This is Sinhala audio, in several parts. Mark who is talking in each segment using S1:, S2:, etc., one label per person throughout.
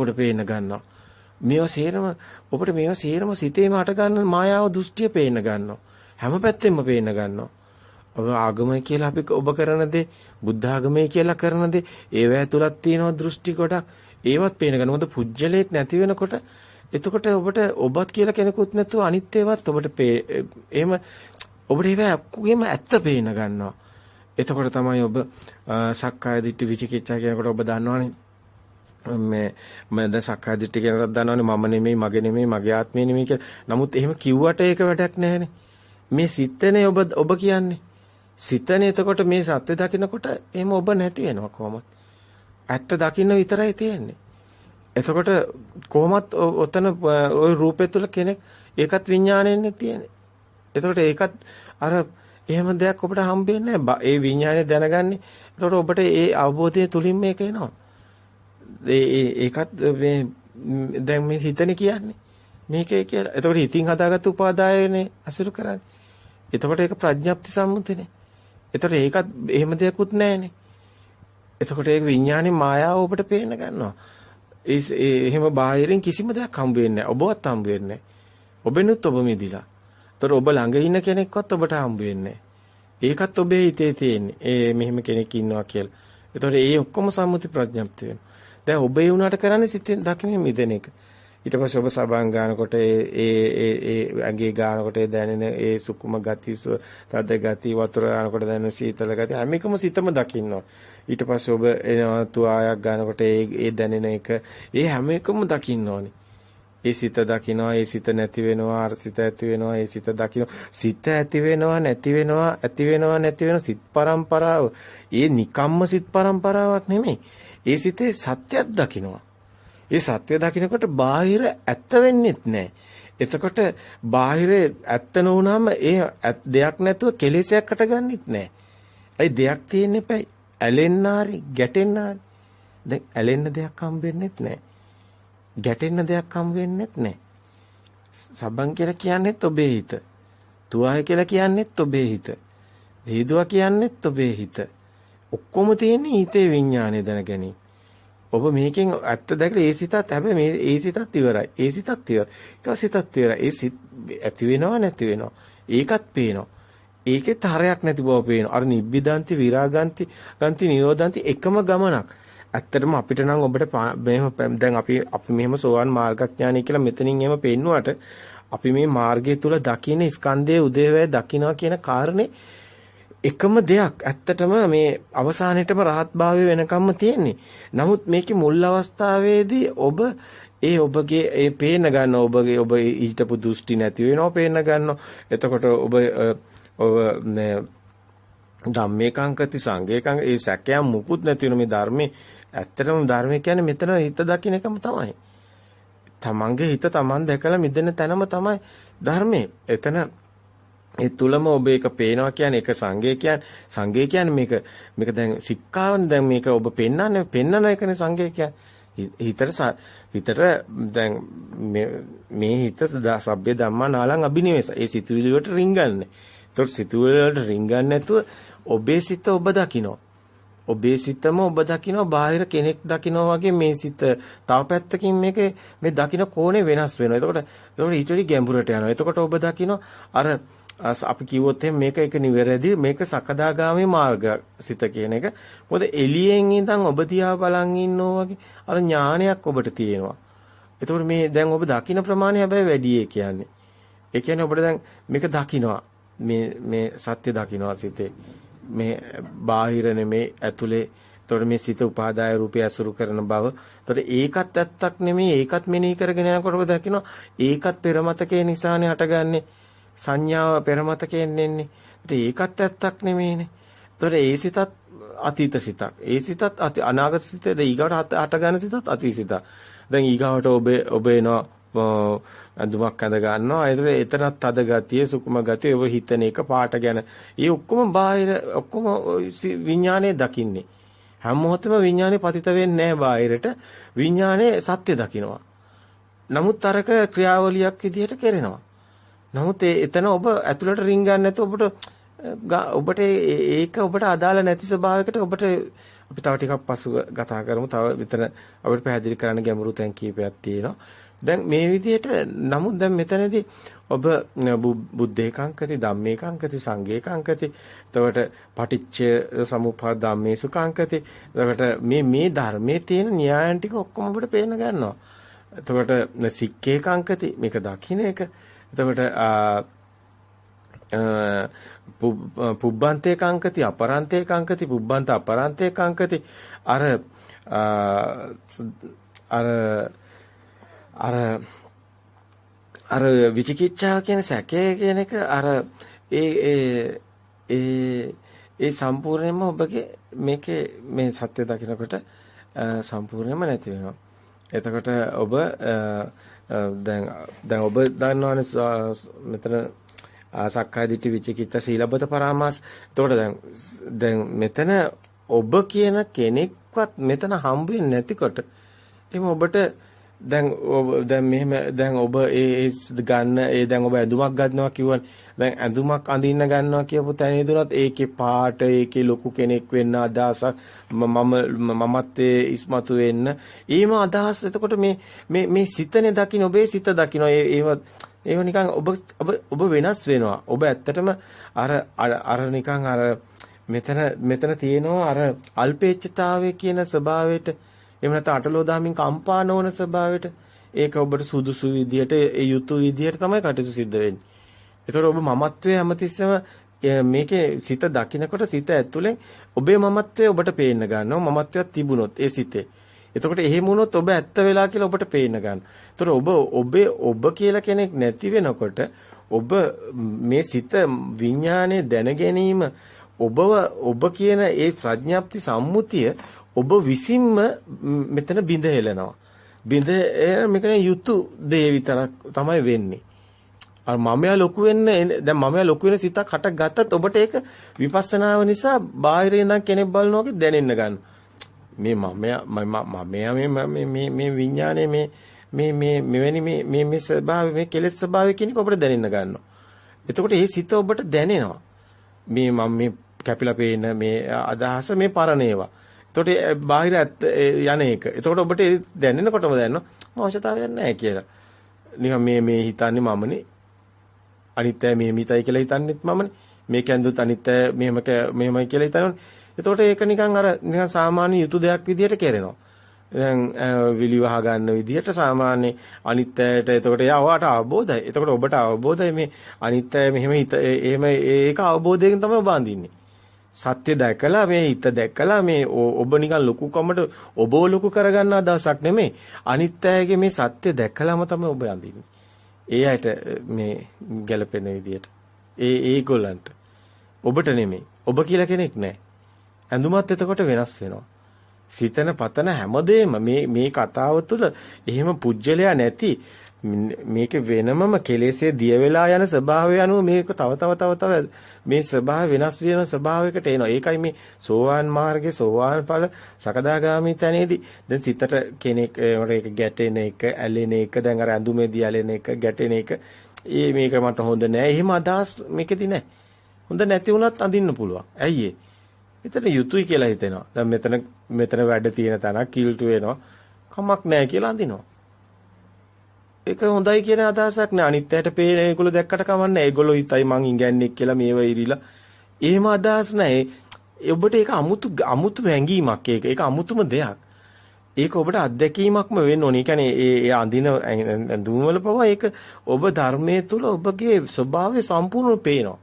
S1: ඔබට පේන්න ගන්නවා. මේවා සේරම ඔබට මේවා සේරම සිතේම හට ගන්න මායාව දෘෂ්ටිය පේන්න ගන්නවා. හැම පැත්තෙම පේන්න ගන්නවා. ඔබ ආගමයි කියලා අපි ඔබ කරන දේ, බුද්ධ ආගමයි කියලා කරන දේ, ඒව ඇතුළත් තියෙන දෘෂ්ටි කොටක් ඒවත් පේන ගන්න. මොකද පුජ්‍යලයක් නැති වෙනකොට එතකොට ඔබට ඔබත් කියලා කෙනෙකුත් නැතුව අනිත් ඒවාත් ඔබට එහෙම ඔබට ඒවා ඔක්කොගෙම ඇත්ත පේන ගන්නවා. එතකොට තමයි ඔබ සක්කාය දිට්ඨි විචිකිච්ඡා කියනකොට ඔබ දන්නවනේ මේ මම දැන් සක්කාය දිට්ඨිය කියනකොට දන්නවනේ මම නෙමෙයි මගේ නෙමෙයි මගේ ආත්මය නෙමෙයි කියලා. නමුත් එහෙම කිව්වට ඒක වැඩක් නැහැනේ. මේ සිතනේ ඔබ ඔබ කියන්නේ. සිතනේ එතකොට මේ සත්‍ය දකිනකොට එහෙම ඔබ නැති වෙනවා කොහොමද? ඇත්ත දකින්න විතරයි තියෙන්නේ. එතකොට කොහොමත් ඔතන ওই රූපය තුල කෙනෙක් ඒකත් විඥාණයෙන්නේ තියෙන්නේ. එතකොට ඒකත් අර එහෙම දෙයක් ඔබට හම්බ වෙන්නේ නැහැ. ඒ විඥාණය දැනගන්නේ. එතකොට ඔබට ඒ අවබෝධය තුලින් මේක එනවා. ඒ ඒකත් මේ දැන් මේ හිතනේ කියන්නේ. මේකේ කියලා. එතකොට හිතින් හදාගත්ත උපාදායනේ අසුරු කරන්නේ. එතකොට ඒක ප්‍රඥප්ති සම්මුතිනේ. එතකොට ඒකත් එහෙම දෙයක්වත් නැහැනේ. එතකොට ඒක විඥානේ මායාව ඔබට පේන්න ගන්නවා. ඒ එහෙම බාහිරින් කිසිම දෙයක් හම්බ වෙන්නේ නැහැ. ඔබවත් හම්බ වෙන්නේ නැහැ. ඔබෙනුත් ඔබ මිදිලා. ඒතර ඔබ ළඟ ඉන්න කෙනෙක්වත් ඔබට හම්බ වෙන්නේ ඒකත් ඔබේ හිතේ තියෙන්නේ. ඒ මෙහෙම කෙනෙක් ඉන්නවා කියලා. ඒතකොට ඒ ඔක්කොම සම්මුති ප්‍රඥප්ති වෙනවා. දැන් ඔබ ඒ වුණාට කරන්නේ සිතෙන් දකින්න මිදෙන එක. ඊට පස්සේ ඔබ සබන් ගන්නකොට ඒ ඒ ඒ ඇඟේ ගන්නකොට දැනෙන ඒ සුකුම ගති තද ගති වතුර ගන්නකොට දැනෙන සීතල ගති හැම එකම සිතම දකින්නවා. ඊට පස්සේ ඔබ එනවා තුආයක් ගන්නකොට ඒ ඒ දැනෙන එක ඒ හැම එකම දකින්න ඕනේ. ඒ සිත දකින්නවා ඒ සිත නැති වෙනවා අර සිත ඇති වෙනවා ඒ සිත දකින්න සිත ඇති වෙනවා නැති වෙනවා ඇති වෙනවා නැති වෙන සිත් පරම්පරාව ඒ නිකම්ම සිත් පරම්පරාවක් නෙමෙයි ඒ සිතේ සත්‍යයක් දකින්නවා ඒ සත්‍ය දකින්නකොට බාහිර ඇත්ත වෙන්නෙත් නැහැ එතකොට බාහිර ඇත්ත නොවුනම ඒ දෙයක් නැතුව කෙලෙසයක් අටගන්නෙත් නැහැ ඒ දෙයක් තියෙන්න එපයි ඇලෙන්න හරි ගැටෙන්න හරි දැන් ඇලෙන්න දෙයක් හම්බෙන්නෙත් නැහැ ගැටෙන්න දෙයක් හම් වෙන්නෙත් නැහැ. සබන් කියලා කියන්නේත් ඔබේ හිත. තුවාය කියලා කියන්නේත් ඔබේ හිත. හේදුවා කියන්නේත් ඔබේ හිත. ඔක්කොම තියෙන්නේ හිතේ විඥානය දැන ගැනීම. ඔබ මේකෙන් ඇත්ත දැකලා ඒ සිතත් හැබැයි මේ ඒ සිතත් ඉවරයි. ඒ සිතත් ඉවරයි. ඒක සිතත් ඉවරයි. ඒ සිත් ඇති වෙනව නැති වෙනව. ඒකත් පේනවා. ඒකෙත් හරයක් නැති බව පේනවා. අර නිබ්බිදාන්ති විරාගාන්ති ගන්ති නිරෝධාන්ති එකම ගමනක්. ඇත්තටම අපිට නම් ඔබට මෙහෙම දැන් අපි අපි මෙහෙම සෝවාන් මාර්ගඥානයි කියලා මෙතනින් එහෙම පෙන්නුවට අපි මේ මාර්ගය තුල දකින්න ස්කන්ධයේ උදේවැය දකින්නවා කියන කාරණේ එකම දෙයක් ඇත්තටම මේ අවසානෙටම රහත් භාවය වෙනකම්ම තියෙන්නේ. නමුත් මේකේ මුල් අවස්ථාවේදී ඔබ ඒ ඔබගේ ඒ පේන ගන්න ඔබගේ ඔබ ඊටපු දෘෂ්ටි නැති වෙනවා පේන ගන්නවා. එතකොට ඔබ ඔබ ධම්මේකංකති සංඝේකං ඒ සැකයන් මුකුත් නැති වෙන මේ ධර්මයේ ඇත්තටම ධර්මය කියන්නේ මෙතන හිත දකින්න එකම තමයි. තමන්ගේ හිත තමන් දැකලා මිදෙන තැනම තමයි ධර්මයේ. එතන ඒ තුලම ඔබ ඒක පේනවා කියන්නේ ඒක සංගේ කියන්නේ සංගේ කියන්නේ මේක මේක දැන් සික්කාවනේ දැන් මේක ඔබ පෙන්නන්නේ පෙන්නන එකනේ සංගේ කියන්නේ හිතට හිතට දැන් මේ හිත සබ්බේ ධම්මා නාලං අබිනිවෙස ඒ සිතුවිලි වලට රින්ගන්නේ. ඒතකොට සිතුවිලි වලට රින්ගන්නේ නැතුව ඔබේ සිත ඔබ දකිනවා. ඔබේ සිතම ඔබ දකිනවා බාහිර කෙනෙක් දකිනවා වගේ මේ සිත තව පැත්තකින් මේක මේ දකින කෝණය වෙනස් වෙනවා. එතකොට එතකොට ඊට වඩා ගැඹුරට යනවා. එතකොට ඔබ දකිනවා අර අපි කිව්වොත් මේක එක නිවැරදි මේක සකදාගාමී මාර්ග සිත කියන එක. මොකද එළියෙන් ඉඳන් ඔබ දිහා බලන් ඉන්නෝ වගේ අර ඥානයක් ඔබට තියෙනවා. එතකොට මේ දැන් ඔබ දකින ප්‍රමාණය හැබැයි වැඩි ඒ කියන්නේ. ඒ කියන්නේ ඔබට දැන් මේක දකිනවා. මේ මේ සත්‍ය දකිනවා සිතේ. මේ බාහිර නෙමේ ඇතුලේ එතකොට මේ සිත උපාදාය රූපය අසුරු කරන බව. එතකොට ඒකත් ඇත්තක් නෙමේ ඒකත් මෙනෙහි කරගෙන යනකොට ඔබ දකිනවා ඒකත් පෙරමතකේ නිසානේ හටගන්නේ. සංඥාව පෙරමතකයෙන් එන්නේ. ඒකත් ඇත්තක් නෙමේනේ. එතකොට ඒ සිතත් අතීත සිතක්. ඒ සිතත් අනාගත සිතද ඊගාවට හටගන්න සිතත් අතීත සිතක්. දැන් ඊගාවට ඔබ ඔබ එනවා ඇඳුමක් ඇඳ ගන්නවා. ඒතර එතනත් තද ගතිය, සුකුම ගතිය, ඔබ හිතන එක පාට ගැන. ඒ ඔක්කොම බාහිර ඔක්කොම විඥානයේ දකින්නේ. හැම මොහොතෙම විඥානේ පතිත වෙන්නේ නැහැ බාහිරට. විඥානේ සත්‍ය දකිනවා. නමුත් අරක ක්‍රියාවලියක් විදිහට කරනවා. නමුත් එතන ඔබ ඇතුළට රින් ගන්න නැතුව ඔබට ඔබට ඒක ඔබට අදාළ නැති ස්වභාවයකට ඔබට අපි තව ටිකක් පසු කතා කරමු. තව විතර අපිට පැහැදිලි කරන්න ගැඹුරු තැන් කීපයක් තියෙනවා. දැන් මේ විදිහට නමුත් දැන් මෙතනදී ඔබ බුද්ධ ඒකාංකති ධම්මේ ඒකාංකති සංඝේ ඒකාංකති එතකොට පටිච්ච සමුප්පාද ධම්මේසු කාංකති එතකොට මේ මේ ධර්මයේ තියෙන න්‍යායන් ටික ඔක්කොම අපිට පේන්න ගන්නවා එතකොට සික්කේ ඒකාංකති මේක දකින්න එක එතකොට පුබ්බන්තේ කංකති අපරන්තේ කංකති පුබ්බන්ත අපරන්තේ කංකති අර අර අර අර විචිකිච්ඡාව කියන සැකය කියන එක අර ඒ ඒ ඒ ඒ සම්පූර්ණයෙන්ම ඔබගේ මේකේ මේ සත්‍ය දකිනකොට සම්පූර්ණයෙන්ම නැති වෙනවා. එතකොට ඔබ Uh, දැන් දැන් ඔබ දන්නවනේ මෙතන සක්කාය දිට්ඨි විචිකිච්ඡා සීලබ්බත පරාමාස. එතකොට දැන් දැන් මෙතන ඔබ කියන කෙනෙක්වත් මෙතන හම්බ වෙන්නේ නැතිකොට එහෙනම් ඔබට දැන් ඔබ දැන් මෙහෙම දැන් ඔබ ඒ ගන්න ඒ දැන් ඔබ ඇඳුමක් ගන්නවා කිව්වනේ දැන් ඇඳුමක් අඳින්න ගන්නවා කියපු තැනේ දුනත් ඒකේ පාට ඒකේ ලොකු කෙනෙක් වෙන්න අදහසක් මම මමත් ඉස්මතු වෙන්න. ඊම අදහස්. එතකොට මේ මේ මේ සිතනේ දකින්න ඔබේ සිත දකින්න ඒව ඒව නිකන් ඔබ ඔබ වෙනස් වෙනවා. ඔබ ඇත්තටම අර අර නිකන් අර මෙතන මෙතන තියෙනවා අර අල්පේච්ඡතාවය කියන ස්වභාවයට එහෙම නැත්නම් අටලෝ දහමින් කම්පා නොවන ස්වභාවයට ඒක ඔබට සුදුසු විදියට ඒ යුතු විදියට තමයි කටයුතු සිද්ධ වෙන්නේ. ඒතකොට ඔබ මමත්වයේ හැමතිස්සෙම මේකේ සිත දකින්නකොට සිත ඇතුලෙන් ඔබේ මමත්වය ඔබට පේන්න ගන්නවා මමත්වයක් තිබුණොත් ඒ සිතේ. එතකොට එහෙම වුණොත් ඔබ ඇත්ත වෙලා කියලා ඔබට පේන්න ගන්නවා. එතකොට ඔබ ඔබේ ඔබ කියලා කෙනෙක් නැති වෙනකොට ඔබ මේ සිත විඥානයේ දැන ගැනීම ඔබව ඔබ කියන ඒ ප්‍රඥාප්ති සම්මුතිය ඔබ විසින්ම මෙතන බිඳ හෙලනවා. බිඳ මේකනේ යුතු දේ විතරක් තමයි වෙන්නේ. අර මමයා ලොකු වෙන්න දැන් මමයා ලොකු වෙන සිතක් හට ගත්තත් ඔබට ඒක විපස්සනාව නිසා බාහිරින් ඉඳන් කෙනෙක් බලනවා වගේ දැනෙන්න ගන්න. මේ මමයා මමයා මේ මේ මේ විඥානයේ මේ මේ මේ මෙවැනි මේ මේ මේ ස්වභාවය මේ කෙලෙස් ස්වභාවය කියන එක ඔබට දැනෙන්න ගන්නවා. එතකොට මේ සිත ඔබට දැනෙනවා. මේ මම මේ කැපිලා පේන මේ අදහස මේ පරණේවා. එතකොට බාහිර යන එක. එතකොට ඔබට දැනෙනකොටම දැනෙනවා මම අවශ්‍යතාවයක් නැහැ කියලා. නිකන් මේ මේ හිතන්නේ මමනේ. අනිත්‍ය මේ මිතයි කියලා හිතන්නෙත් මමනේ. මේ කැඳුත් අනිත්‍ය මෙහෙම මෙහෙමයි කියලා හිතනවනේ. එතකොට ඒක නිකන් අර නිකන් සාමාන්‍ය යුතු දෙයක් විදියට කරනවා. දැන් විලි වහ ගන්න විදියට සාමාන්‍ය අනිත්‍යයට එතකොට යවට අවබෝධයි. එතකොට ඔබට අවබෝධයි මේ අනිත්‍ය මෙහෙම හිත එහෙම ඒක අවබෝධයෙන් තමයි ඔබ අඳින්නේ. සත්‍ය දැකලා මේ හිත දැකලා මේ ඔබ නිකන් ලොකු කමට ඔබව ලොකු කරගන්න අදහසක් නෙමෙයි අනිත් අයගේ මේ සත්‍ය දැකලාම තමයි ඔබ අඳින්නේ. ඒ අයට මේ ගැළපෙන විදියට. ඒ ඒගොල්ලන්ට. ඔබට නෙමෙයි. ඔබ කියලා කෙනෙක් නැහැ. ඇඳුමත් එතකොට වෙනස් වෙනවා. සිතන පතන හැමදේම මේ මේ කතාව තුළ එහෙම පුජ්‍යලයා නැති මේක වෙනමම කෙලෙසේ දිය වෙලා යන ස්වභාවය අනුව මේක තව තව තව තව මේ ස්වභාව වෙනස් වෙන ස්වභාවයකට එනවා. ඒකයි මේ සෝවාන් මාර්ගයේ සෝවාන් ඵල සකදාගාමී තැනේදී දැන් සිතට කෙනෙක් ඒක ගැටෙන එක, ඇලෙන එක, දැන් අර ඇඳුමේදී ඇලෙන එක, ගැටෙන එක, ඒ මේක මට හොඳ නෑ. එහෙම අදහස් මේකෙදි නෑ. හොඳ නැති වුණත් අඳින්න පුළුවන්. ඇයි ඒ? එතන යුතුයි කියලා හිතෙනවා. දැන් මෙතන මෙතන වැඩ තියෙන තැනක් කිල්ටු වෙනවා. කමක් නෑ කියලා අඳිනවා. ඒක හොඳයි කියන අදහසක් නෑ. අනිත් ඇයට පේන ඒගොල්ලෝ දැක්කට කමන්නේ. ඒගොල්ලෝ හිතයි මං ඉඟන්නේ කියලා මේව ඉරිලා. එහෙම අදහස් නෑ. ඔබට ඒක අමුතු අමුතු වැංගීමක් ඒක. ඒක අමුතුම දෙයක්. ඒක ඔබට අත්දැකීමක්ම වෙන්න ඕනේ. ඒ කියන්නේ ඒ අඳින දුම්වල පවා ඒක ඔබ ධර්මයේ තුල ඔබගේ ස්වභාවය සම්පූර්ණව පේනවා.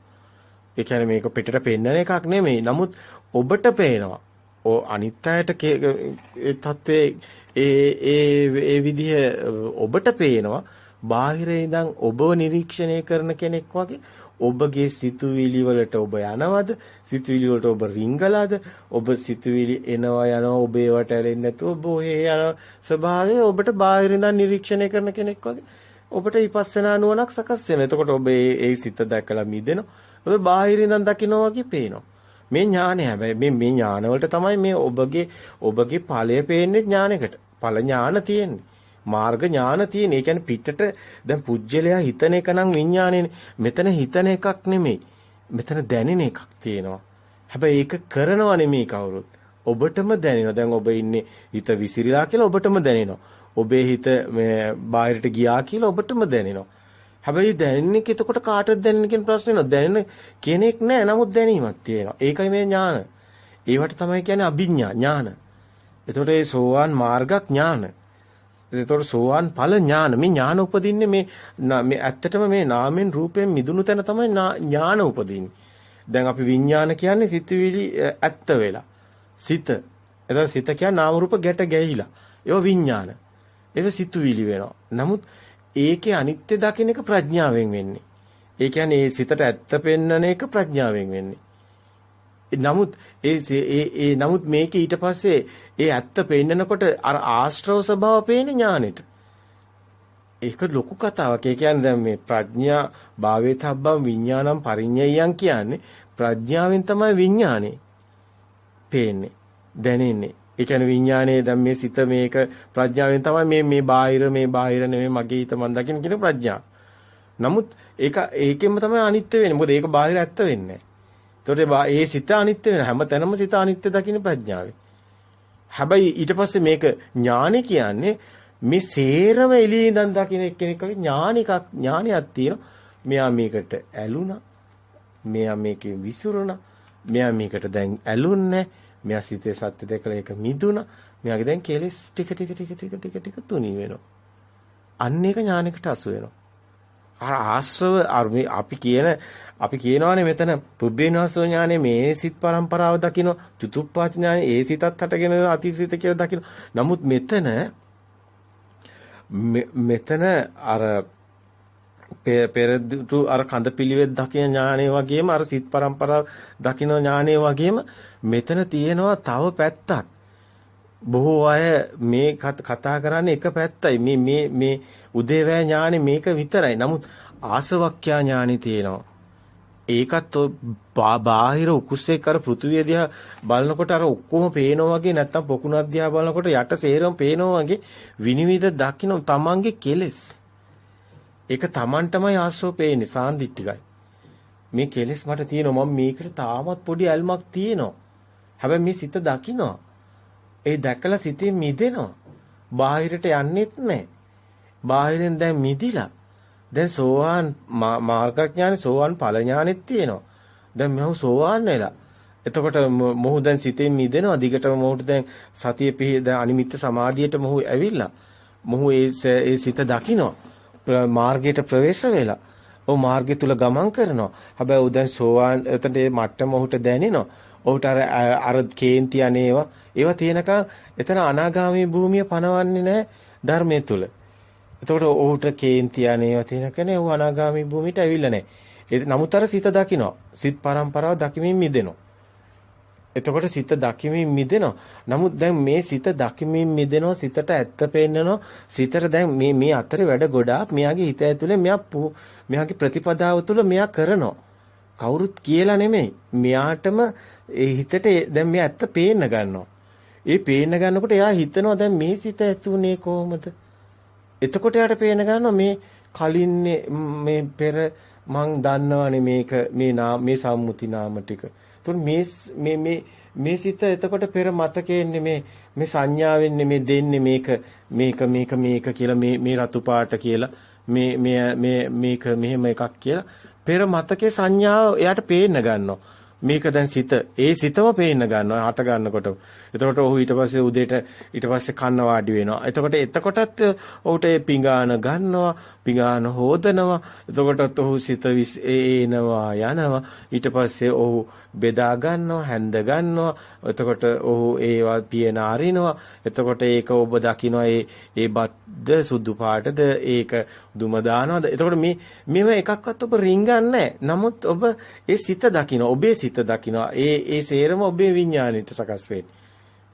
S1: ඒ කියන්නේ මේක පිටට පෙන්නන එකක් නෙමෙයි. නමුත් ඔබට පේනවා. ඔ අනිත් අයට ඒ தત્ත්වයේ ඒ ඒ ඒ විදිහ ඔබට පේනවා. බාහිරේ ඉඳන් ඔබව නිරීක්ෂණය කරන කෙනෙක් වගේ ඔබගේ සිතුවිලි වලට ඔබ යනවද? සිතුවිලි වලට ඔබ රිංගලාද? ඔබ සිතුවිලි එනවා යනවා ඔබ ඒවට ඇලෙන්නේ නැතුව ඔබ ඔහේ යන ස්වභාවය ඔබට බාහිර ඉඳන් නිරීක්ෂණය කරන කෙනෙක් වගේ ඔබට විපස්සනා නුවණක් සකස් වෙනවා. එතකොට ඔබ ඒ ඒ සිත දැකලා මිදෙනවා. ඔබ බාහිර ඉඳන් දකිනවා වගේ පේනවා. මේ ඥානය හැබැයි මේ මේ ඥාන වලට තමයි මේ ඔබගේ ඔබගේ ඵලය පේන්නේ ඥානයකට. ඵල ඥාන තියෙන්නේ. මාර්ග ඥාන තියෙන්නේ. ඒ කියන්නේ පිටට දැන් පුජ්‍යලයා හිතන එක නම් විඥානේනේ. මෙතන හිතන එකක් නෙමෙයි. මෙතන දැනෙන එකක් තියෙනවා. හැබැයි ඒක කරනව නෙමෙයි කවුරුත්. ඔබටම දැනෙනවා. දැන් ඔබ ඉන්නේ හිත විසිරීලා කියලා ඔබටම දැනෙනවා. ඔබේ හිත මේ බාහිරට ගියා කියලා ඔබටම දැනෙනවා. හැබැයි දැනෙන්නේ එතකොට කාටද දැනෙන්නේ කියන ප්‍රශ්නේ නෝ දැනෙන කෙනෙක් නැහැ නමුත් දැනීමක් තියෙනවා. ඒකයි මේ ඥාන. ඒවට තමයි කියන්නේ අභිඥා ඥාන. එතකොට ඒ සෝවාන් මාර්ග ඥාන. එතකොට සෝවාන් ඵල ඥාන මේ ඥාන උපදින්නේ මේ මේ ඇත්තටම මේ නාමෙන් රූපයෙන් මිදුණු තැන තමයි ඥාන උපදින්නේ. දැන් අපි විඥාන කියන්නේ සිතුවිලි ඇත්ත වෙලා. සිත. එතකොට සිත කියන්නේ නාම රූප ගැට ගැහිලා. ඒවා විඥාන. ඒක සිතුවිලි වෙනවා. නමුත් ඒකේ අනිත්‍ය දකින්න එක ප්‍රඥාවෙන් වෙන්නේ. ඒ කියන්නේ ඒ සිතට ඇත්ත පෙන්නන එක ප්‍රඥාවෙන් වෙන්නේ. නමුත් ඒ ඒ ඒ නමුත් මේක ඊට පස්සේ ඒ ඇත්ත පෙන්නකොට අර ආශ්‍රව ස්වභාව පේන ඥානෙට. ඒක ලොකු කතාවක්. ඒ කියන්නේ දැන් මේ ප්‍රඥා භාවේතබ්බම් විඥානම් පරිඤ්ඤයයන් කියන්නේ ප්‍රඥාවෙන් තමයි විඥානේ පේන්නේ, දැනෙන්නේ. ඒ කියන්නේ විඥානයේ දැන් මේ සිත මේක ප්‍රඥාවෙන් තමයි මේ මේ බාහිර මේ බාහිර නෙමෙයි මගේ හිත මන් දකින්න කියන ප්‍රඥා. නමුත් ඒක ඒකෙන්ම තමයි අනිත්‍ය වෙන්නේ. මොකද ඒක බාහිර ඇත්ත වෙන්නේ නැහැ. ඒ සිත අනිත්‍ය වෙන හැම තැනම සිත අනිත්‍ය දකින්න ප්‍රඥාවේ. හැබැයි ඊට පස්සේ මේක ඥානෙ කියන්නේ මේ සේරම එළියේ ඉඳන් දකින්න කෙනෙක් වගේ ඥානිකක් ඥානියක් තියෙනවා. මෙයා මේකට ඇලුනා. මෙයා මේකේ විසිරුණා. මෙයා මේකට දැන් ඇලුන්නේ මෙයා සිතේ සත්‍ය දැකලා ඒක මිදුණා. මෙයාගේ දැන් කෙලෙස් ටික ටික ටික ටික ටික ටික තුනී වෙනවා. අන්න ඒක ඥානයකට අසු වෙනවා. අර ආශ්‍රව අර අපි කියන අපි කියනවානේ මෙතන පුබ්බේනවාසෝ ඥානේ මේ සිත් පරම්පරාව දකින්න චුතුප්පාච ඥානේ ඒ සිතත් හටගෙන අතිසිත කියලා දකින්න. නමුත් මෙතන මෙතන අර පෙරදු අර කඳ පිළිවෙත් දකින ඥානේ වගේම අර සිත් පරම්පරාව දකින ඥානේ වගේම මෙතන තියෙනවා තව පැත්තක්. බොහෝ අය මේ කතා කරන්නේ එක පැත්තයි. මේ මේ මේ උදේවැය ඥානෙ මේක විතරයි. නමුත් ආසවක්ඛ්‍යා ඥානෙ තියෙනවා. ඒකත් බාහිර උකුස්සේ කර පෘථුවිය දිහා බලනකොට අර ඔක්කොම පේනවා වගේ නැත්තම් පොකුණක් දිහා බලනකොට යට සේරම පේනවා වගේ විනිවිද දකින්න තමන්ගේ කෙලෙස්. ඒක තමන්ටමයි ආශ්‍රව පේන්නේ සාන්දිටිකයි. මේ කෙලෙස් මට තියෙනවා මම මේකට තාමත් පොඩි ඇල්මක් තියෙනවා. හැබැයි මේ සිත දකින්නවා. ඒ දැකලා සිතේ මිදෙනවා. බාහිරට යන්නෙත් නැහැ. බාහිරෙන් දැන් මිදිලා දැන් සෝවාන් මාර්ගඥානෙ සෝවාන් ඵල ඥානෙත් තියෙනවා. දැන් මම සෝවාන් වෙලා. එතකොට මොහු දැන් සිතෙන් මිදෙනවා. දිගටම මොහුට දැන් සතිය පිහි දැන් අනිමිත්ත සමාධියට මොහු ඇවිල්ලා. මොහු ඒ ඒ සිත දකිනවා. මාර්ගයට ප්‍රවේශ වෙලා. ඔව් මාර්ගය තුල ගමන් කරනවා. හැබැයි උ දැන් සෝවාන් එතන මේ මට්ටම ඔහුට දැනෙනවා. ඔහුට අර අර කේන්ති අනේවා ඒවා තියෙනකන් එතන අනාගාමී භූමිය පනවන්නේ නැහැ ධර්මයේ තුල. එතකොට ඔහුට කේන්ති අනේව තියෙන කෙනේ ਉਹ අනාගාමී භූමියට ඇවිල්ලා නැහැ. ඒ නමුත් අර සිත දකිනවා. සිත් පරම්පරාව දකිමින් මිදෙනවා. එතකොට සිත දකිමින් මිදෙනවා. නමුත් දැන් මේ සිත දකිමින් මිදෙනවා සිතට ඇත්ත පේන්නනවා. සිතට දැන් මේ මේ අතරේ වැඩ ගොඩාක් මෙයාගේ හිත ඇතුලේ මෙයා මෙයාගේ ප්‍රතිපදාව තුළ මෙයා කරනවා. කවුරුත් කියලා නෙමෙයි. මෙයාටම ඒ හිතට දැන් මෙයා ඇත්ත පේන්න ගන්නවා. ඒ පේන්න ගන්නකොට එයා හිතනවා දැන් මේ සිත ඇතුනේ කොහොමද? එතකොට යාට පේන ගන්නවා මේ කලින් මේ පෙර මං දන්නවනේ මේක මේ නාම මේ සම්මුති නාම ටික. එතකොට මේ මේ මේ මේ සිත එතකොට පෙර මතකයෙන්නේ මේ මේ සංඥාවෙන්නේ මේ දෙන්නේ මේක මේක මේක මේක කියලා මේ මේ රතු පාට කියලා මේ මේ මේ මේක මෙහෙම එකක් කියලා පෙර මතකේ සංඥාව එයාට පේන්න ගන්නවා. මේක දැන් සිත ඒ සිතම පේන්න ගන්නවා හට ගන්නකොට. එතකොට ඔහු ඊට පස්සේ උදේට ඊට පස්සේ කන්න වාඩි වෙනවා. එතකොට එතකොටත් ඔහුට ඒ පිඟාන ගන්නවා, පිඟාන හොදනවා. එතකොටත් ඔහු සිත එනවා යනවා. ඊට පස්සේ ඔහු බෙදා ගන්නවා, හැඳ ගන්නවා. එතකොට ඔහු ඒවා පියන අරිනවා. එතකොට ඒක ඔබ දකිනවා ඒ ඒ බද්ද සුදු පාටද ඒක දුම දානවාද. එතකොට මේ මේව එකක්වත් ඔබ රින්ගන්නේ නමුත් ඔබ ඒ සිත දකිනවා. ඔබේ සිත දකිනවා. ඒ ඒ සේරම ඔබේ විඥාණයට සකස් වෙන්නේ.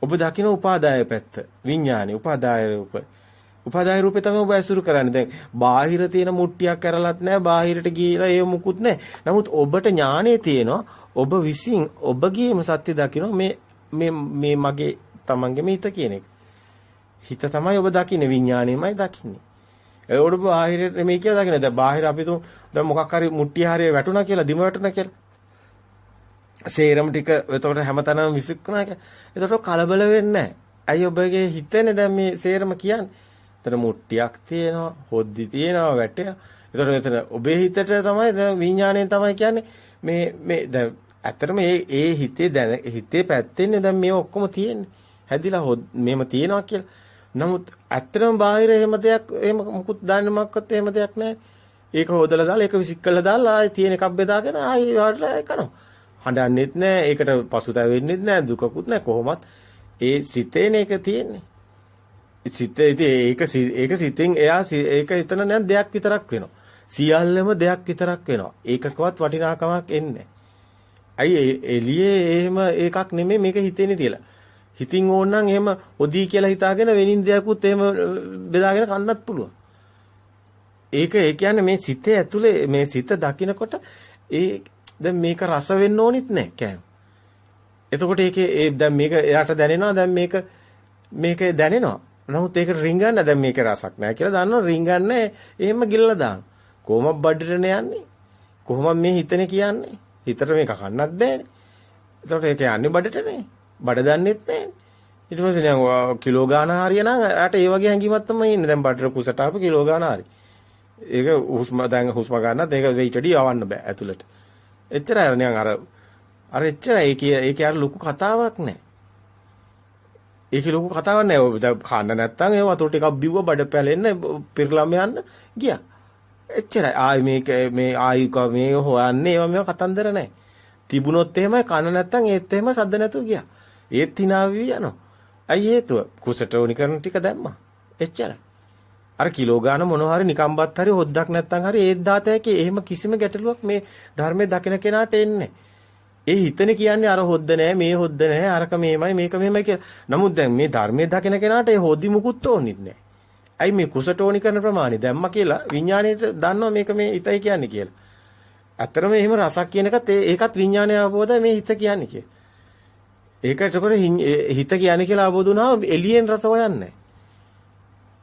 S1: ඔබ දකින උපාදාය පැත්ත විඥානේ උපාදාය රූප. උපාදාය රූපේ තමයි ඔබ ඇසුරු කරන්නේ. දැන් බාහිර තියෙන මුට්ටියක් කරලත් නැහැ බාහිරට ගිහිලා ඒ මුකුත් නැහැ නමුත් ඔබට ඥානේ තියෙනවා ඔබ විසින් ඔබගේම සත්‍ය දකින්න මේ මේ මේ මගේ තමන්ගේම හිත කියන එක. හිත තමයි ඔබ දකින්නේ විඥාණයමයි දකින්නේ. ඒ ඔබ බාහිර මේ කියලා දකින්නේ. දැන් බාහිර අපි තුන් දැන් මොකක් හරි මුට්ටිය හරිය වැටුණා කියලා දිම වැටුණා කියලා. සේරම ටික එතකොට හැමතැනම විසිකුණා කියලා. එතකොට කලබල වෙන්නේ නැහැ. ඇයි ඔබගේ හිතේනේ දැන් මේ සේරම කියන්නේ? එතන මුට්ටියක් තියෙනවා, හොද්දි තියෙනවා, වැටෙනවා. එතකොට එතන ඔබේ හිතට තමයි දැන් විඥාණයෙන් තමයි කියන්නේ මේ මේ දැන් ඇත්තටම මේ ඒ හිතේ දැන හිතේ පැත්තෙන්නේ දැන් මේ ඔක්කොම තියෙන්නේ. හැදිලා මේම තියෙනවා කියලා. නමුත් ඇත්තටම බාහිර එහෙම දෙයක් එහෙම මුකුත් දාන්න මොකක්වත් එහෙම දෙයක් නැහැ. ඒක හොදලා දාලා ඒක විසික් කරලා දාලා ආයේ තියෙන එකක් බෙදාගෙන ආයේ වලට කරනවා. හඬන්නෙත් නැහැ. ඒකට පසුතැවෙන්නෙත් නැහැ. දුකකුත් නැහැ. කොහොමත් ඒ සිතේන එක තියෙන්නේ. සිත ඉතින් ඒක ඒක සිතෙන් එයා ඒක හිතන නෑ දෙයක් විතරක් වෙනවා. සියල්ලම දෙයක් විතරක් වෙනවා. ඒකකවත් වටිනාකමක් එන්නේ ඇයි එළියේ එහෙම එකක් නෙමෙයි මේක හිතෙන්නේ තියලා. හිතින් ඕනනම් එහෙම ඔදී කියලා හිතාගෙන වෙනින් දෙයක්වත් එහෙම බෙදාගෙන කන්නත් පුළුවන්. ඒක ඒ කියන්නේ මේ සිතේ ඇතුලේ මේ සිත දකිනකොට ඒ දැන් මේක රස වෙන්න ඕනිත් නැහැ කෑම. එතකොට ඒකේ ඒ දැන් මේක එයාට දැනෙනවා දැන් මේක මේක දැනෙනවා. නමුත් ඒකට රින්ගන්න දැන් මේක රසක් නැහැ කියලා දන්නවා රින්ගන්නේ එහෙම ගිල්ලා දාන. කොහොමද බඩටනේ යන්නේ? කොහොමද මේ හිතනේ කියන්නේ? හිතට මේක කන්නත් බෑනේ. එතකොට ඒක යන්නේ බඩටනේ. බඩ දන්නෙත් නැහැ. ඊට පස්සේ නිකන් කිලෝ ගාන හරිය නම් යාට ඒ වගේ හැඟීමක් තමයි ඉන්නේ. දැන් බඩට කුසට ආපු කිලෝ ගාන හරි. ඒක හුස්ම දැන් හුස්ම ගන්නත් ඒක වෙයිටඩි යවන්න බෑ ඇතුළට. එච්චරයි නිකන් අර අර එච්චරයි ඒකේ ඒකේ අර ලොකු කතාවක් නැහැ. ඒකේ ලොකු කතාවක් නැහැ. ඔය දැන් කන්න නැත්තම් ඒ වතුර ටිකක් බිව්ව බඩ පැලෙන්න පිරලම යන්න ගියා. එච්චරයි. ආයි මේක මේ ආයි මේ හොයන්නේ ඒවා මේවා කතන්දර නැහැ. තිබුණොත් එහෙමයි කන නැත්තම් ඒත් එහෙම සද්ද නැතුව ගියා. ඒත් hina යනවා. ඇයි හේතුව? කුසට ඕනි කරන ටික දැම්මා. එච්චරයි. අර කිලෝ ගාන මොනවා හරි නිකම්බත් හරි හොද්දක් නැත්තම් හරි ඒත් දාතයකේ එහෙම කිසිම ගැටලුවක් මේ ධර්මයේ දකින කෙනාට එන්නේ ඒ හිතනේ කියන්නේ අර හොද්ද නෑ මේ හොද්ද නෑ අරක මේමයි මේක මේමයි කියලා. නමුත් දැන් මේ ධර්මයේ දකින කෙනාට ඒ හොදි මුකුත් ඕනෙත් නෑ. ඇයි මේ කුසට ඕනි කරන ප්‍රමාණය දැම්මා කියලා විඥාණයට දන්නවා මේක මේ හිතයි කියන්නේ කියලා. ඇත්තරම එහෙම රසක් කියන එකත් ඒකත් විඥානය අවබෝධය මේ හිත කියන්නේ කියලා. ඒක එතකොට හිත කියන්නේ කියලා අවබෝධ වුණාම එළියෙන් රස හොයන්නේ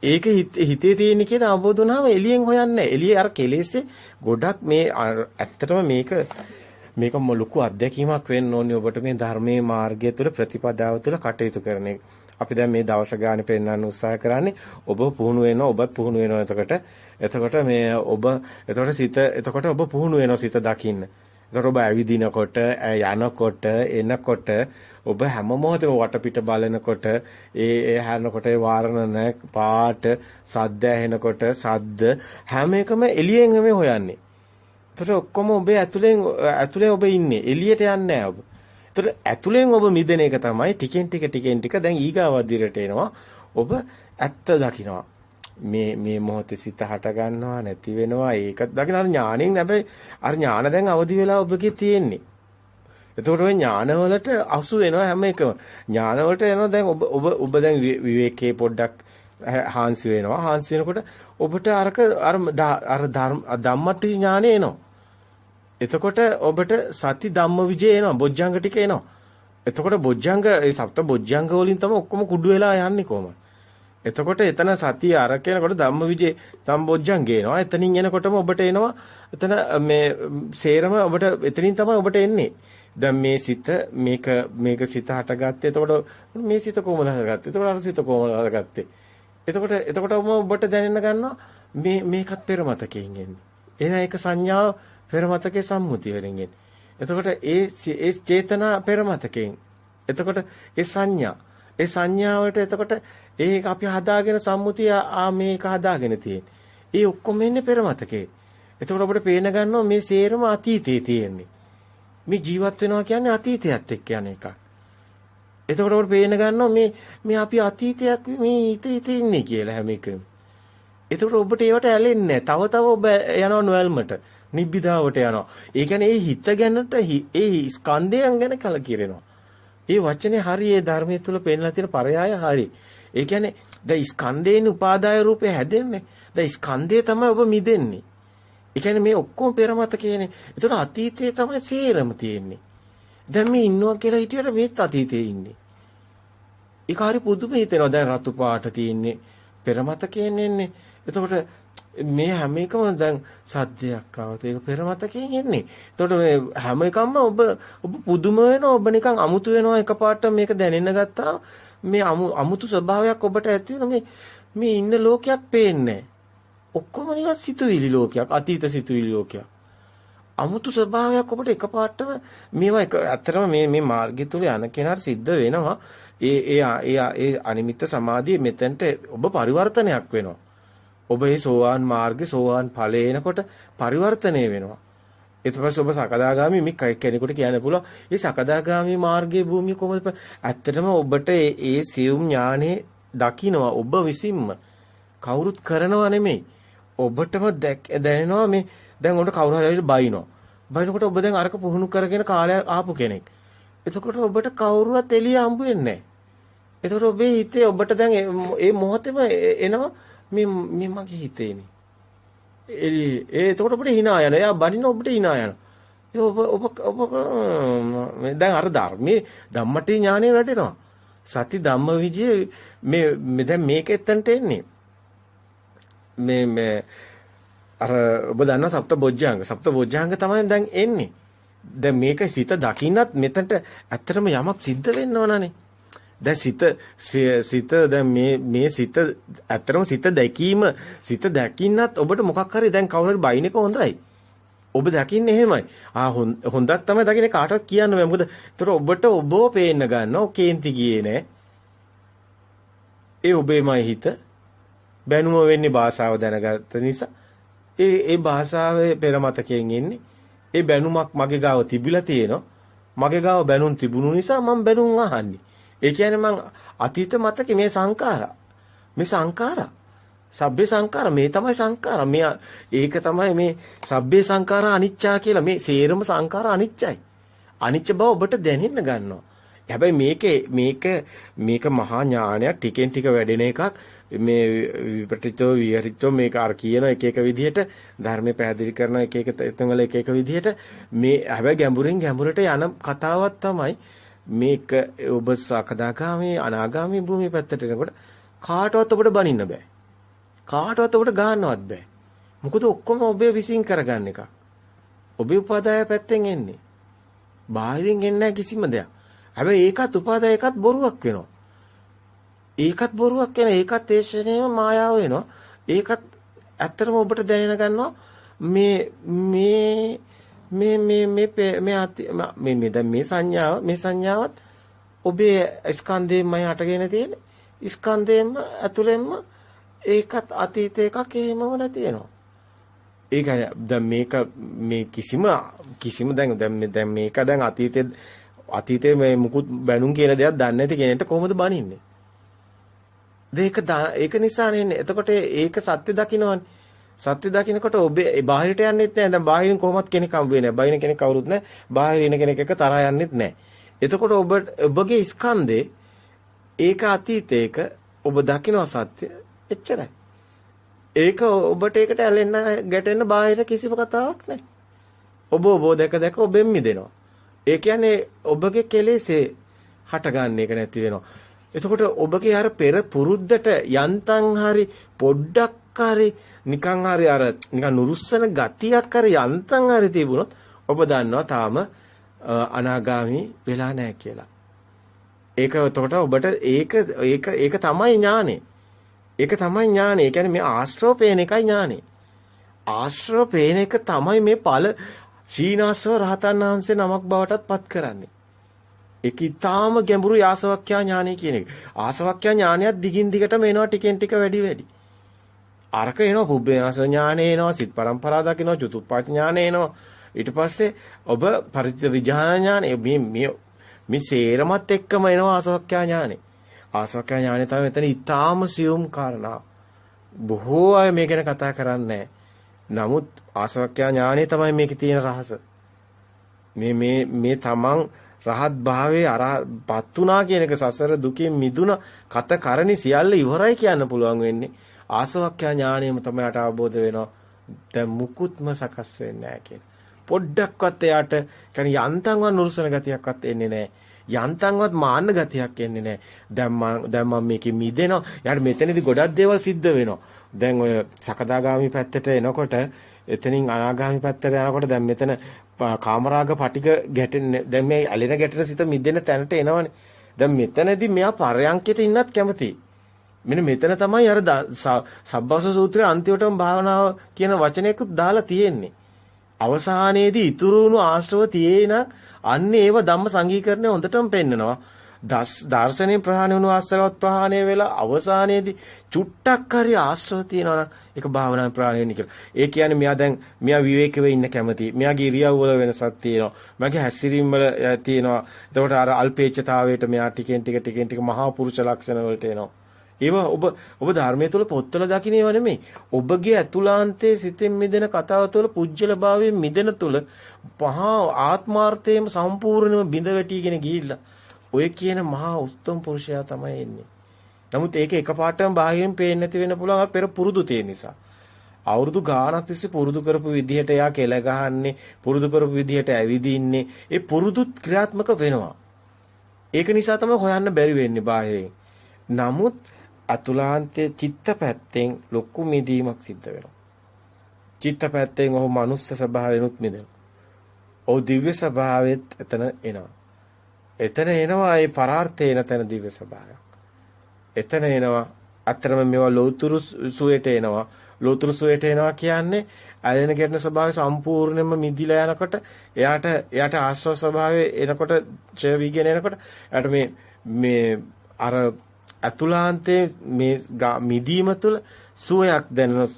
S1: ඒක හිතේ තියෙන කියන අවබෝධ වුණාම එළියෙන් හොයන්නේ එළියේ අර කෙලෙස්සේ ගොඩක් මේ ඇත්තටම මේක මේක ලොකු අත්දැකීමක් වෙන්න ඕනේ ඔබට මේ ධර්මයේ මාර්ගය තුළ ප්‍රතිපදාව තුළ කටයුතු කරන එක. අපි දැන් මේ දවස ගානේ පෙන්වන්න උත්සාහ කරන්නේ ඔබ පුහුණු වෙනවා ඔබත් පුහුණු වෙනවා එතකොට එතකොට මේ ඔබ එතකොට සිත එතකොට ඔබ පුහුණු වෙනවා සිත දකින්න. එතකොට ඔබ ඇවිදිනකොට යනකොට එනකොට ඔබ හැම මොහොතේම වටපිට බලනකොට ඒ ඒ හැරනකොට ඒ වාරණ පාට සද්ද ඇහෙනකොට සද්ද හැම එකම එළියෙන් මේ හොයන්නේ. එතකොට ඔක්කොම ඔබේ ඇතුලෙන් ඇතුලේ ඔබ ඉන්නේ. එළියට යන්නේ නැහැ ඔබ. එතකොට ඇතුලෙන් ඔබ මිදෙන එක තමයි ටිකෙන් ටික ටිකෙන් ටික දැන් ඊගාව දිරට එනවා. ඔබ ඇත්ත දකිනවා. මේ මේ මොහොතේ සිත හට ගන්නවා නැති වෙනවා ඒකත් දකින්න අර ඥාණයෙන් හැබැයි අර ඥාන දැන් අවදි වෙලා ඔබගේ තියෙන්නේ එතකොට ওই ඥානවලට අසු වෙනවා හැම එකම. ඥානවලට එනවා දැන් ඔබ ඔබ ඔබ දැන් විවේකයේ පොඩ්ඩක් හාන්සි වෙනවා. හාන්සි වෙනකොට ඔබට අරක අර අර ධම්මට්ටි ඥානෙ එනවා. එතකොට ඔබට සති ධම්ම විජය එනවා. බොජ්ජංග ටික එනවා. එතකොට බොජ්ජංග ඒ සප්ත බොජ්ජංග වලින් තමයි ඔක්කොම කුඩු වෙලා යන්නේ කොහොමද? එතකොට එතන සතිය අර කියනකොට ධම්මවිජේ සම්බොජ්ජංගේ එනවා. එතනින් එනකොටම ඔබට එනවා. එතන මේ සේරම ඔබට එතනින් තමයි ඔබට එන්නේ. දැන් මේ සිත මේක මේක සිත හටගත්තේ. එතකොට මේ සිත කොහොමද හටගත්තේ? එතකොට අර සිත කොහොමද හටගත්තේ? එතකොට එතකොටම ඔබට දැනෙන්න ගන්නවා මේ මේකත් පෙර මතකයෙන් එන්නේ. එහෙනම් ඒක සංඥාව පෙර මතකේ සම්මුතිය වලින් එන්නේ. එතකොට ඒ ඒ චේතනා පෙර මතකයෙන්. එතකොට ඒ සංඥා ඒ සංඥාවට එතකොට ඒක අපි හදාගෙන සම්මුතිය ආ මේක හදාගෙන තියෙන්නේ. ඒ ඔක්කොම ඉන්නේ පෙර මතකේ. එතකොට අපිට පේන ගන්නවා මේ සේරම අතීතයේ තියෙන්නේ. මේ ජීවත් වෙනවා කියන්නේ අතීතයත් එක්ක යන එකක්. එතකොට අපිට පේන ගන්නවා මේ මේ අපි අතීතයක් මේ හිත හිත ඉන්නේ කියලා හැම එකම. එතකොට ඔබට ඒවට ඇලෙන්නේ තව තව ඔබ යනවා නොයල්මට. නිබ්බිදාවට යනවා. ඒ කියන්නේ ඒ හිත ගැනට ඒ ස්කන්ධයන් ගැන කලකිරෙනවා. ඒ වචනේ හරි ඒ ධර්මයේ තුල පෙන්ලා තියෙන පරයය හරි. ඒ කියන්නේ ද ස්කන්ධේන උපාදාය රූපේ හැදෙන්නේ. ද ස්කන්ධය තමයි ඔබ මිදෙන්නේ. ඒ කියන්නේ මේ ඔක්කොම පෙරමත කියන්නේ. ඒතර අතීතයේ තමයි සේරම තියෙන්නේ. දැන් මේ ඉන්නවා කියලා හිටියට මේත් අතීතයේ ඉන්නේ. ඒක හරි පුදුම හිතෙනවා. දැන් රතු පාට තියෙන්නේ. පෙරමතකයෙන් එන්නේ. එතකොට මේ හැම එකම දැන් සද්දයක් ආවත ඒක පෙරමතකයෙන් එන්නේ. එතකොට මේ හැම එකක්ම ඔබ ඔබ පුදුම වෙනවා ඔබ නිකන් අමුතු වෙනවා එකපාරට මේක දැනෙන්න ගත්තා මේ අමුතු ස්වභාවයක් ඔබට ඇති වෙන මේ මේ ඉන්න ලෝකයක් පේන්නේ ඔක්කොම නිකන් සිතුවිලි ලෝකයක් අතීත සිතුවිලි ලෝකයක්. අමුතු ස්වභාවයක් ඔබට එකපාරටම මේවා එක ඇත්තටම මේ මේ මාර්ගය තුල යන කෙනාට සිද්ධ වෙනවා. ඒ ඒ ඒ ඒ අනිමිත්ත සමාධිය මෙතෙන්ට ඔබ පරිවර්තනයක් වෙනවා. ඔබ මේ සෝවාන් මාර්ගේ සෝවාන් ඵලේ එනකොට පරිවර්තනය වෙනවා. ඊට පස්සේ ඔබ සකදාගාමි මේ කෙනෙකුට කියන්න පුළුවන් මේ සකදාගාමි මාර්ගයේ භූමිය කොහොමද ඇත්තටම ඔබට ඒ සියුම් ඥානේ දකින්නවා ඔබ විසින්ම කවුරුත් කරනව නෙමෙයි ඔබටම දැනෙනවා මේ දැන් උන්ට කවුරු හරි ඇවිල්ලා බයිනවා බයිනකොට ඔබ දැන් අරක පුහුණු කරගෙන කාලය ආපු කෙනෙක් එතකොට ඔබට කවුරුවත් එළිය හම්බ වෙන්නේ නැහැ එතකොට ඔබේ හිතේ ඔබට දැන් ඒ මොහොතේම එනවා මේ මේ මගේ හිතේනේ. ඒ එතකොට ඔබට hina යනවා. එයා බනින ඔබට hina යනවා. ඔබ ඔබ ඔබ දැන් අර ධර්මයේ ධම්මටි ඥානෙ වැටෙනවා. සති ධම්ම විජය මේ දැන් මේක එතනට එන්නේ. මේ මේ අර ඔබ දන්නවා සප්ත බොජ්ජාංග. සප්ත බොජ්ජාංග තමයි දැන් එන්නේ. දැන් මේක සිත දකින්නත් මෙතනට ඇත්තටම යමක් සිද්ධ වෙන්න ඕනනේ. දැන් සිත සිත දැන් මේ මේ සිත ඇත්තටම සිත දැකීම සිත දැකින්නත් ඔබට මොකක් හරි දැන් කවුරු හරි බයින් එක හොඳයි. ඔබ දකින්නේ එහෙමයි. ආ හොඳක් තමයි දකින්නේ කාටවත් කියන්න බෑ. මොකද ඒතර ඔබට ඔබව පේන්න ගන්නවා. කේන්ති ගියේ නෑ. ඒ ඔබේමයි හිත. බැනුම වෙන්නේ භාෂාව දැනගත්ත නිසා. ඒ ඒ භාෂාවේ පෙරමතකයෙන් එන්නේ. ඒ බැනුමක් මගේ ගාව තිබිලා තියෙනවා. මගේ ගාව බැනුම් තිබුණු නිසා මම බැනුම් අහන්නේ. ඒ කියන්නේ මං අතීත මතකේ මේ සංඛාරා. මේ සංඛාරා. සබ්බේ සංඛාර මේ තමයි සංඛාර. මේ ඒක තමයි මේ සබ්බේ සංඛාර අනිච්චා කියලා මේ සේරම සංඛාර අනිච්චයි. අනිච්ච බව ඔබට දැනෙන්න ගන්නවා. හැබැයි මේකේ මේක මේක මහා ඥානයක් ටිකෙන් ටික වැඩෙන එකක්. මේ විපටිතෝ විහරිතෝ මේක අර කියන එක එක විදිහට ධර්මයේ පැහැදිලි කරන එක එක තැන්වල එක එක විදිහට මේ හැබැයි ගැඹුරින් ගැඹුරට යන කතාවක් තමයි මේක ඔබ සකදාගාමී අනාගාමී භූමිය පැත්තට එනකොට කාටවත් ඔබට බනින්න බෑ. කාටවත් ඔබට ගන්නවත් බෑ. මොකද ඔක්කොම ඔබේ විසින් කරගන්න එක. ඔබේ උපාදාය පැත්තෙන් එන්නේ. බාහිරින් එන්නේ කිසිම දෙයක්. හැබැයි ඒකත් උපාදාය එකත් බොරුවක් වෙනවා. ඒකත් බොරුවක් වෙන ඒකත් ඒ ශ්‍රේණියම මායාව වෙනවා. ඒකත් ඇත්තටම ඔබට දැනෙන ගන්නවා මේ මේ මේ මේ මේ මේ මේ දැන් මේ සංඥාව මේ සංඥාවත් ඔබේ ස්කන්ධයෙන්මයි හටගෙන තියෙන්නේ. ස්කන්ධයෙන්ම ඇතුළෙන්ම ඒකත් අතීත එකක් එහෙමම නැති වෙනවා. ඒ කියන්නේ දැන් මේක මේ කිසිම කිසිම දැන් දැන් දැන් මේක දැන් අතීතයේ අතීතයේ මේ මුකුත් බැනුම් කියන දෙයක් දන්නේ නැති කෙනෙක්ට කොහොමද බනින්නේ? ඒක ඒක නිසානේ එතකොට ඒක සත්‍ය දකින්නවනේ. සත්‍ය දකින්නකොට ඔබේ බාහිරට යන්නෙත් නැහැ. දැන් බාහිරින් කොහොමත් කෙනෙක් හම්බ වෙන්නේ නැහැ. බාහිරින් කෙනෙක් කවුරුත් නැහැ. බාහිර ඉන කෙනෙක් එක්ක තරහා යන්නෙත් නැහැ. එතකොට ඔබ ඔබගේ ස්කන්ධේ ඒක අතීතයක ඔබ දකින්න සත්‍ය එච්චරයි. ඒක ඔබට ඒකට ඇලෙන්න ගැටෙන්න බාහිර කිසිම කතාවක් නැහැ. ඔබ ඔබ දැක දැක ඔබෙන් මිදෙනවා. ඒ කියන්නේ ඔබගේ කෙලෙසේ හටගන්න එක නැති වෙනවා. එතකොට ඔබගේ අර පෙර පුරුද්දට යන්තම් හරි පොඩ්ඩක් හරි නිකන් හරි අර නිකන් නුරුස්සන ගතියක් හරි යන්තම් හරි තිබුණොත් ඔබ දන්නවා තාම අනාගාමි වෙලා නැහැ කියලා. ඒක එතකොට ඔබට ඒක ඒක ඒක තමයි ඥානෙ. ඒක තමයි ඥානෙ. ඒ කියන්නේ මේ ආශ්‍රව පේන එකයි ඥානෙ. ආශ්‍රව පේන එක තමයි මේ ඵල සීනාශ්‍රව රහතන් වහන්සේ නමක් බවටත් පත් කරන්නේ. ඒක ඊටාම ගැඹුරු ආසවක්ඛ්‍යා ඥානෙ කියන එක. ආසවක්ඛ්‍යා ඥානයත් දිගින් දිගටම එනවා ටිකෙන් ටික වැඩි වැඩි. අරක එනවා පුබ්බේනස ඥානෙ එනවා සිත් පරම්පරා දකින්නවා චතුප්පච්ච ඥානෙ එනවා. ඊට පස්සේ ඔබ පරිචිත විඥාන ඥානෙ මේ මේ මේ සේරමත් එක්කම එනවා ආසවක්ඛ්‍යා ඥානෙ ආසවක්ඛ්‍යා ඥානෙ තමයි එතන ඊටාම සියුම් කාරණා. බොහෝ අය මේ ගැන කතා කරන්නේ නමුත් ආසවක්ඛ්‍යා ඥානෙ තමයි මේකේ තියෙන රහස. මේ මේ මේ තමන් රහත් භාවයේ අරපත් උනා කියන එක සසර දුකින් මිදුණ කත කරණි සියල්ල ඉවරයි කියන්න පුළුවන් වෙන්නේ ආසවක්ඛ්‍යා ඥාණයම තමයි යට අවබෝධ වෙනවා. දැන් මුකුත්ම සකස් වෙන්නේ නැහැ කියලා. පොඩ්ඩක්වත් එයාට කියන්නේ යන්තම්වත් නුරුසන ගතියක්වත් එන්නේ නැහැ. යන්තම්වත් මාන්න ගතියක් එන්නේ නැහැ. දැන් මම දැන් මම මේකෙ මිදෙනවා. යාට මෙතනදී ගොඩක් දේවල් සිද්ධ වෙනවා. දැන් ඔය සකදාගාමි පැත්තට එනකොට එතනින් අනාගාමි පැත්තට යනකොට දැන් මෙතන කාමරාග පටික ගැටෙන්නේ දැන් මේ ඇලෙන ගැටෙන සිත මිදෙන තැනට එනවනේ. දැන් මෙතනදී මෙයා පරයන්කයට ඉන්නත් කැමතියි. මෙන්න මෙතන තමයි අර සබ්බස සූත්‍රයේ අන්තිමටම භාවනාව කියන වචනයකුත් දාලා තියෙන්නේ. අවසානයේදී ඉතුරු වුණු ආශ්‍රව තියේන අන්න ඒව ධම්ම සංගීකරණය හොඳටම පෙන්නනවා. දස් දර්ශනේ ප්‍රහාණය වුණු ආශ්‍රවත් ප්‍රහාණය වෙලා අවසානයේදී චුට්ටක් හරි ආශ්‍රව තියෙනවා නම් ඒක භාවනා ප්‍රහාණය වෙන්නේ කියලා. ඒ කියන්නේ මෙයා දැන් මෙයා විවේකීව ඉන්න කැමති. මෙයාගේ ඉරියව් වල වෙනසක් තියෙනවා. මෙයාගේ හැසිරීම් වල තියෙනවා. එතකොට අර අල්පේච්ඡතාවයට මෙයා ටිකෙන් ටික ටිකෙන් ටික මහා පුරුෂ ලක්ෂණ වලට එනවා. ඒවා ඔබ ඔබ ධර්මයේ තුල පොත්වල දකින්න ඒවා නෙමෙයි. ඔබගේ ඇතුළාන්තයේ සිතෙන් මිදෙන කතාව තුළ පුජ්‍යල භාවයෙන් මිදෙන තුළ පහා ආත්මාර්ථයේම සම්පූර්ණයෙන්ම බිඳ වැටිගෙන ගිහිල්ලා ඔය කියන මහා උත්තම පුරුෂයා තමයි එන්නේ. නමුත් ඒක එකපාරටම බාහිරින් පේන්නේ නැති වෙන්න පුළුවන් පෙර පුරුදු තියෙන නිසා. අවුරුදු ගාණක් තිස්සේ පුරුදු කරපු විදිහට එයා කෙල ගහන්නේ පුරුදු කරපු විදිහට ඇවිදින්නේ ඒ පුරුදු ක්‍රියාත්මක වෙනවා. ඒක නිසා තමයි හොයන්න බැරි වෙන්නේ බාහිරින්. නමුත් අතුලාන්තයේ චිත්ත පැත්තෙන් ලොකු මිදීමක් සිද්ධ වෙනවා. චිත්ත පැත්තෙන් ඔහු මනුස්ස ස්වභාවයෙන්ුත් මිදෙනවා. ඔහු දිව්‍ය ස්වභාවෙත් එතන එනවා. එතන එනවා ඒ පරාර්ථේන තැන දිව්‍ය ස්වභාවයක්. එතන එනවා අතරම මේවා ලෝතුරු සුවේට එනවා. ලෝතුරු සුවේට එනවා කියන්නේ ඇලෙන ගැටෙන ස්වභාවය සම්පූර්ණයෙන්ම මිදිලා යනකොට එයාට එයාට ආශ්‍රව ස්වභාවය එනකොට ඡය වීගෙන එනකොට එයාට මේ මේ අර අතුලාන්තයේ මේ මිදීම තුළ සුවයක් දැනෙන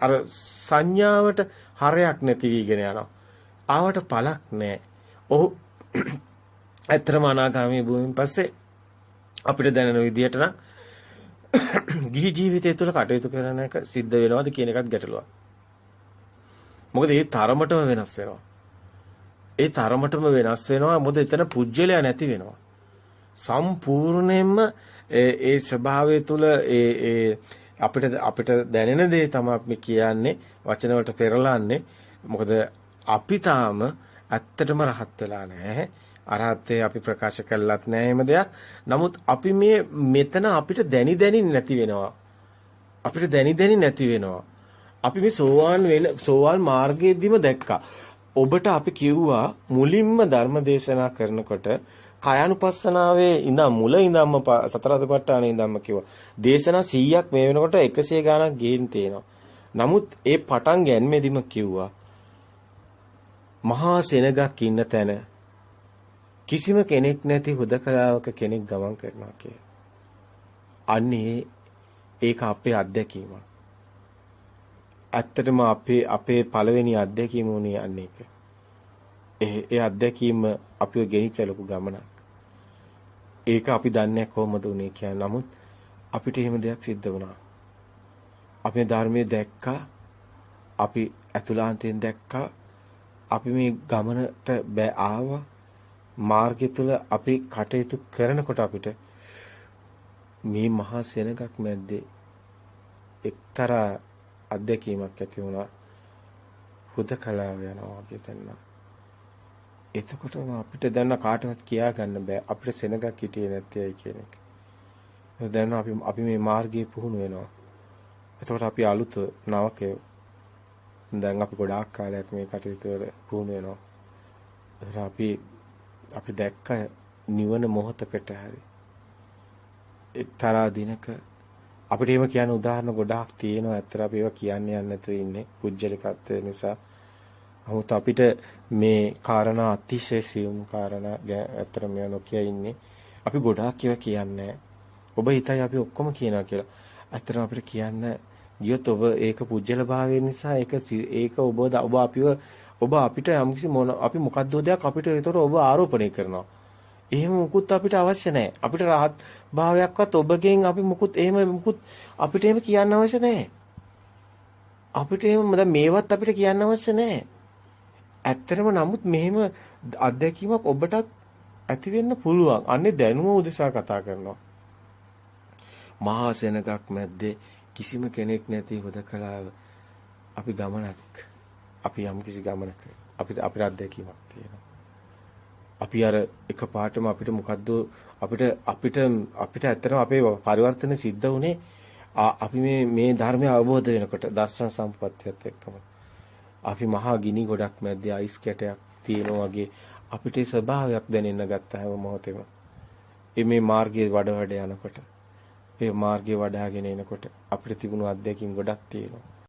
S1: අර සංඥාවට හරයක් නැති වීගෙන යනවා. ආවට පළක් නැහැ. ඔහු ඇත්තම අනාගාමී භූමින් පස්සේ අපිට දැනෙන විදිහට නම් ගිහි ජීවිතය තුළ කටයුතු කරන එක සිද්ධ වෙනවද කියන එකත් ගැටලුවක්. මොකද ඒ තරමටම වෙනස් වෙනවා. ඒ තරමටම වෙනස් වෙනවා මොකද එතන පුජ්‍යලයා නැති වෙනවා. සම්පූර්ණයෙන්ම ඒ ස්වභාවය තුළ ඒ ඒ අපිට අපිට දැනෙන දේ තමයි අපි කියන්නේ වචන වලට පෙරලන්නේ මොකද අපි තාම ඇත්තටම රහත් වෙලා නැහැ අරහත්ත්වයේ අපි ප්‍රකාශ කළත් නැහැ එහෙම දෙයක් නමුත් අපි මේ මෙතන අපිට දැනි දැනි නැති වෙනවා අපිට දැනි දැනි නැති වෙනවා අපි මේ සෝවාන් වෙන සෝවාන් මාර්ගයේදීම දැක්කා ඔබට අපි කිව්වා මුලින්ම ධර්ම දේශනා කරනකොට කායानुපස්සනාවේ ඉඳන් මුල ඉඳන්ම සතර අධිපට්ඨානේ ඉඳන්ම කිව්වා. දේශනා 100ක් මේ වෙනකොට 100 ගාණක් ගේන් තියෙනවා. නමුත් ඒ පටන් ගැනීමෙදිම කිව්වා මහා සෙනගක් ඉන්න තැන කිසිම කෙනෙක් නැති හුදකලාවක කෙනෙක් ගමන් කරනවා කිය. අන්නේ ඒක අපේ අත්දැකීමක්. ඇත්තටම අපේ අපේ පළවෙනි අත්දැකීම උනේ අන්න ඒක. ඒ ඒ අත්දැකීම අපිව ගෙනිච්ච ලොකු ගමනක්. ඒක අපි දන්නේ කොහොමද උනේ කියන්නේ. නමුත් අපිට එහෙම දෙයක් සිද්ධ වුණා. අපි ධර්මයේ දැක්කා. අපි අතුලාන්තයෙන් දැක්කා. අපි මේ ගමනට බෑ ආවා. මාර්ගය තුල අපි කටයුතු කරනකොට අපිට මේ මහා සෙනගක් මැද්දේ එක්තරා අත්දැකීමක් ඇති වුණා. හුදකලාව යනවා වගේ දැනනවා. එතකොටම අපිට දැන් කාටවත් කියා ගන්න බෑ අපිට සෙනගක් හිටියේ නැත්තේයි කියන එක. දැන් අපි අපි මේ මාර්ගයේ පුහුණු වෙනවා. එතකොට අපි අලුත් නවකයෝ. දැන් අපි ගොඩාක් කාලයක් මේ කටයුතු වල පුහුණු වෙනවා. අපි අපි දැක්ක නිවන මොහතකට හරි. එක්තරා දිනක අපිට එහෙම කියන උදාහරණ ගොඩාක් තියෙනවා. ඇත්තට අපි ඒවා කියන්න යන්නේ නැතුව ඉන්නේ. පුජ්‍යලිකත්වය නිසා. නමුත් අපිට මේ කාරණා අතිශය සියුම් කාරණා ඇත්තට මේ නොකිය ඉන්නේ. අපි ගොඩාක් ඒවා කියන්නේ ඔබ හිතයි අපි ඔක්කොම කියනවා කියලා. ඇත්තටම අපිට කියන්න ගියොත් ඔබ ඒක පුජ්‍යල භාවය නිසා ඒක ඒක ඔබ ඔබ අපිව ඔබ අපිට යම්කිසි මොන අපි මොකද්ද දෙයක් අපිට ඒතර ඔබ ආරෝපණය කරනවා. එහෙම මුකුත් අපිට අවශ්‍ය නැහැ. අපිට රහත් භාවයක්වත් ඔබගෙන් අපි මුකුත් එහෙම මුකුත් අපිට එහෙම කියන්න අවශ්‍ය නැහැ. අපිට එහෙම දැන් මේවත් අපිට කියන්න අවශ්‍ය නැහැ. ඇත්තටම නමුත් මෙහෙම අත්දැකීමක් ඔබටත් ඇති වෙන්න පුළුවන්. අන්නේ දැනුම උදෙසා කතා කරනවා. මහා සෙනගක් මැද්දේ කිසිම කෙනෙක් නැති හොදකලාව අපි ගමනක් අපි යම් කිසි ගමනක අපිට අපේ අත්දැකීමක් තියෙනවා. අපි අර එකපාරටම අපිට මොකද්ද අපිට අපිට අපිට ඇත්තටම අපේ පරිවර්තන සිද්ධ වුණේ අපි මේ මේ ධර්මය අවබෝධ වෙනකොට දර්ශන සම්පත්තියත් එක්කම. අපි මහා ගිනි ගොඩක් මැද්දේ අයිස් කැටයක් තියෙනවා වගේ අපිට ස්වභාවයක් දැනෙන්න ගත්ත හැම මොහොතෙම. මේ මාර්ගයේ වඩ වඩ යනකොට ඒ මාර්ගයේ වඩාගෙන එනකොට අපිට තිබුණු අත්දැකීම් ගොඩක් තියෙනවා.